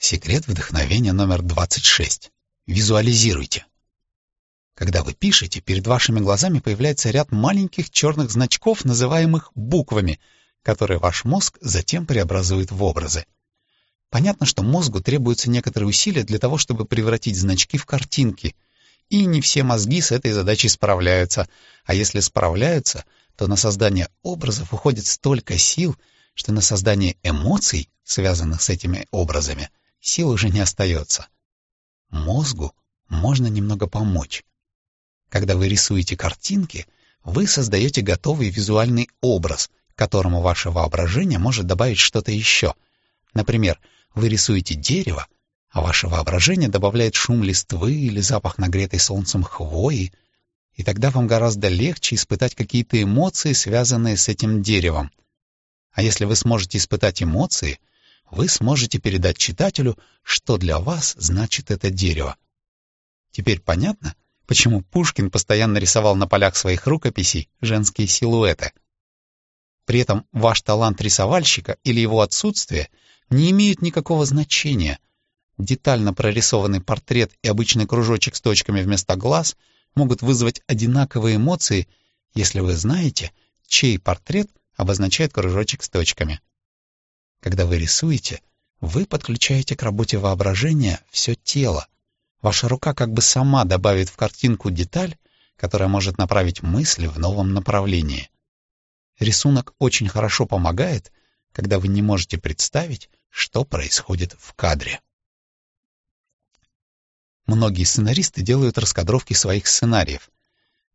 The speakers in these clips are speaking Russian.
Секрет вдохновения номер 26. Визуализируйте. Когда вы пишете, перед вашими глазами появляется ряд маленьких черных значков, называемых буквами, которые ваш мозг затем преобразует в образы. Понятно, что мозгу требуются некоторые усилия для того, чтобы превратить значки в картинки. И не все мозги с этой задачей справляются. А если справляются, то на создание образов уходит столько сил, что на создание эмоций, связанных с этими образами, сил уже не остается. Мозгу можно немного помочь. Когда вы рисуете картинки, вы создаете готовый визуальный образ, которому ваше воображение может добавить что-то еще. Например, вы рисуете дерево, а ваше воображение добавляет шум листвы или запах нагретой солнцем хвои, и тогда вам гораздо легче испытать какие-то эмоции, связанные с этим деревом. А если вы сможете испытать эмоции, вы сможете передать читателю, что для вас значит это дерево. Теперь понятно, почему Пушкин постоянно рисовал на полях своих рукописей женские силуэты. При этом ваш талант рисовальщика или его отсутствие — не имеют никакого значения. Детально прорисованный портрет и обычный кружочек с точками вместо глаз могут вызвать одинаковые эмоции, если вы знаете, чей портрет обозначает кружочек с точками. Когда вы рисуете, вы подключаете к работе воображения все тело. Ваша рука как бы сама добавит в картинку деталь, которая может направить мысли в новом направлении. Рисунок очень хорошо помогает, когда вы не можете представить, что происходит в кадре. Многие сценаристы делают раскадровки своих сценариев,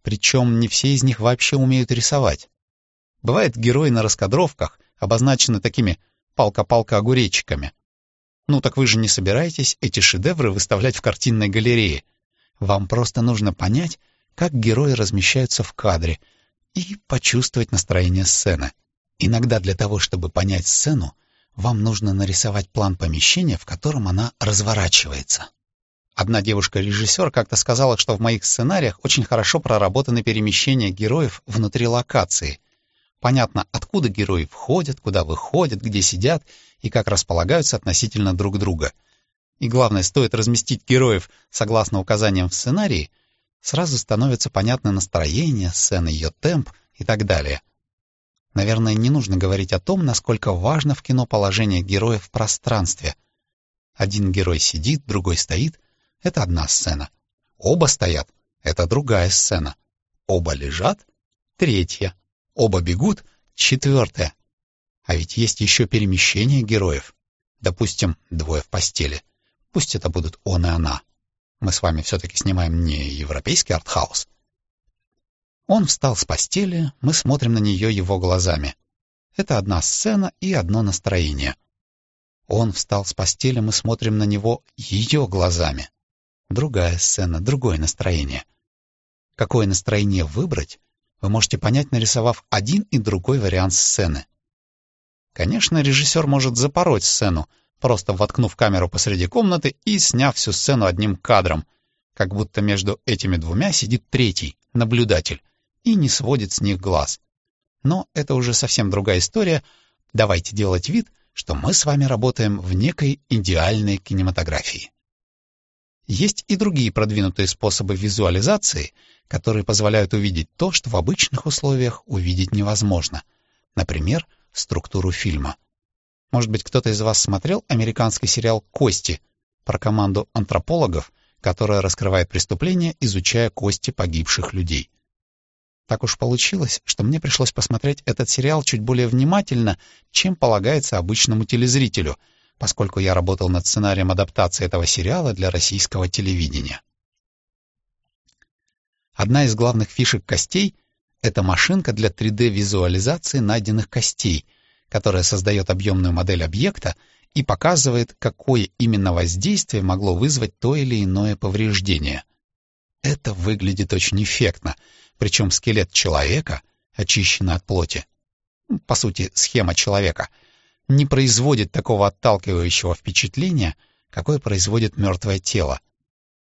причем не все из них вообще умеют рисовать. Бывает, герои на раскадровках обозначены такими палка-палка-огуречиками. Ну так вы же не собираетесь эти шедевры выставлять в картинной галерее. Вам просто нужно понять, как герои размещаются в кадре, и почувствовать настроение сцены. Иногда для того, чтобы понять сцену, вам нужно нарисовать план помещения, в котором она разворачивается. Одна девушка-режиссер как-то сказала, что в моих сценариях очень хорошо проработаны перемещения героев внутри локации. Понятно, откуда герои входят, куда выходят, где сидят и как располагаются относительно друг друга. И главное, стоит разместить героев согласно указаниям в сценарии, сразу становится понятно настроение сцены, ее темп и так далее — Наверное, не нужно говорить о том, насколько важно в кино положение героя в пространстве. Один герой сидит, другой стоит — это одна сцена. Оба стоят — это другая сцена. Оба лежат — третья. Оба бегут — четвертая. А ведь есть еще перемещение героев. Допустим, двое в постели. Пусть это будут он и она. Мы с вами все-таки снимаем не европейский артхаус. Он встал с постели, мы смотрим на нее его глазами. Это одна сцена и одно настроение. Он встал с постели, мы смотрим на него ее глазами. Другая сцена, другое настроение. Какое настроение выбрать, вы можете понять, нарисовав один и другой вариант сцены. Конечно, режиссер может запороть сцену, просто воткнув камеру посреди комнаты и сняв всю сцену одним кадром, как будто между этими двумя сидит третий, наблюдатель, и не сводит с них глаз. Но это уже совсем другая история. Давайте делать вид, что мы с вами работаем в некой идеальной кинематографии. Есть и другие продвинутые способы визуализации, которые позволяют увидеть то, что в обычных условиях увидеть невозможно. Например, структуру фильма. Может быть, кто-то из вас смотрел американский сериал «Кости» про команду антропологов, которая раскрывает преступления, изучая кости погибших людей. Так уж получилось, что мне пришлось посмотреть этот сериал чуть более внимательно, чем полагается обычному телезрителю, поскольку я работал над сценарием адаптации этого сериала для российского телевидения. Одна из главных фишек костей — это машинка для 3D-визуализации найденных костей, которая создает объемную модель объекта и показывает, какое именно воздействие могло вызвать то или иное повреждение. Это выглядит очень эффектно — причем скелет человека, очищенный от плоти, по сути, схема человека, не производит такого отталкивающего впечатления, какое производит мертвое тело.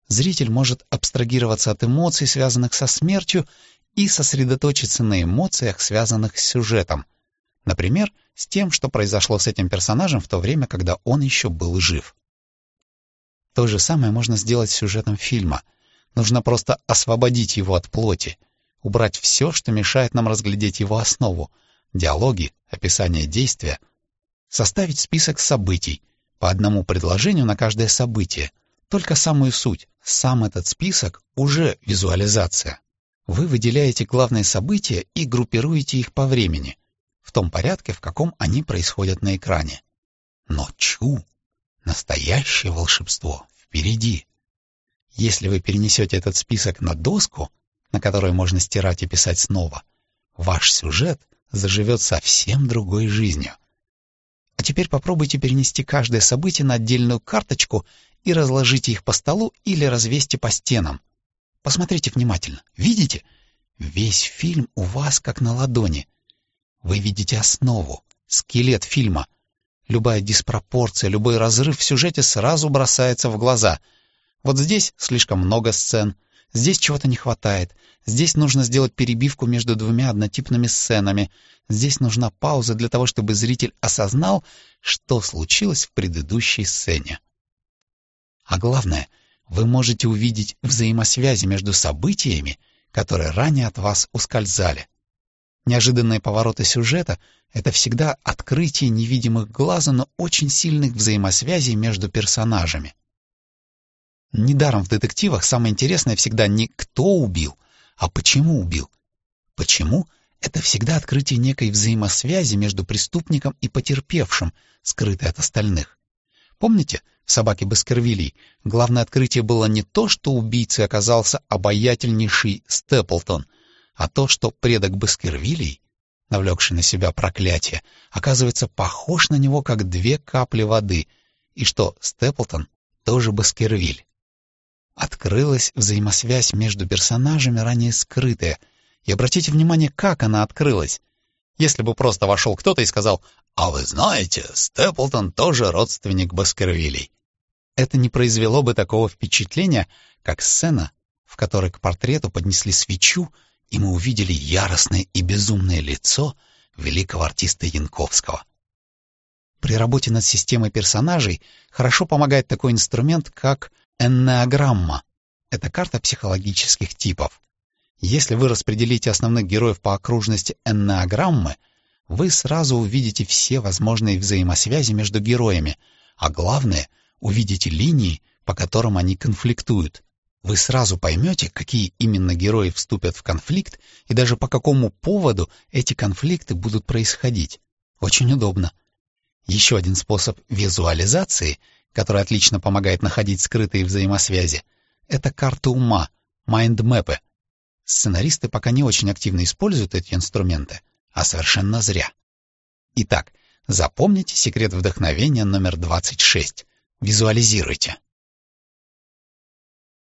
Зритель может абстрагироваться от эмоций, связанных со смертью, и сосредоточиться на эмоциях, связанных с сюжетом. Например, с тем, что произошло с этим персонажем в то время, когда он еще был жив. То же самое можно сделать с сюжетом фильма. Нужно просто освободить его от плоти, убрать все, что мешает нам разглядеть его основу, диалоги, описание действия, составить список событий, по одному предложению на каждое событие, только самую суть. Сам этот список уже визуализация. Вы выделяете главные события и группируете их по времени, в том порядке, в каком они происходят на экране. Но чу! Настоящее волшебство впереди. Если вы перенесете этот список на доску, на которой можно стирать и писать снова, ваш сюжет заживет совсем другой жизнью. Теперь попробуйте перенести каждое событие на отдельную карточку и разложите их по столу или развесьте по стенам. Посмотрите внимательно. Видите? Весь фильм у вас как на ладони. Вы видите основу, скелет фильма, Любая диспропорция, любой разрыв в сюжете сразу бросается в глаза. Вот здесь слишком много сцен, здесь чего-то не хватает, здесь нужно сделать перебивку между двумя однотипными сценами, здесь нужна пауза для того, чтобы зритель осознал, что случилось в предыдущей сцене. А главное, вы можете увидеть взаимосвязи между событиями, которые ранее от вас ускользали. Неожиданные повороты сюжета — это всегда открытие невидимых глазу, но очень сильных взаимосвязей между персонажами. Недаром в детективах самое интересное всегда не кто убил, а почему убил. Почему — это всегда открытие некой взаимосвязи между преступником и потерпевшим, скрытой от остальных. Помните, в «Собаке Баскервилей» главное открытие было не то, что убийцей оказался обаятельнейший Степлтон — а то, что предок Баскервилей, навлекший на себя проклятие, оказывается похож на него, как две капли воды, и что Степлтон тоже Баскервиль. Открылась взаимосвязь между персонажами, ранее скрытая, и обратите внимание, как она открылась. Если бы просто вошел кто-то и сказал «А вы знаете, Степлтон тоже родственник Баскервилей». Это не произвело бы такого впечатления, как сцена, в которой к портрету поднесли свечу и мы увидели яростное и безумное лицо великого артиста Янковского. При работе над системой персонажей хорошо помогает такой инструмент, как эннеограмма. Это карта психологических типов. Если вы распределите основных героев по окружности эннеограммы, вы сразу увидите все возможные взаимосвязи между героями, а главное — увидите линии, по которым они конфликтуют. Вы сразу поймете, какие именно герои вступят в конфликт и даже по какому поводу эти конфликты будут происходить. Очень удобно. Еще один способ визуализации, который отлично помогает находить скрытые взаимосвязи, это карты ума, майндмэпы. Сценаристы пока не очень активно используют эти инструменты, а совершенно зря. Итак, запомните секрет вдохновения номер 26. Визуализируйте.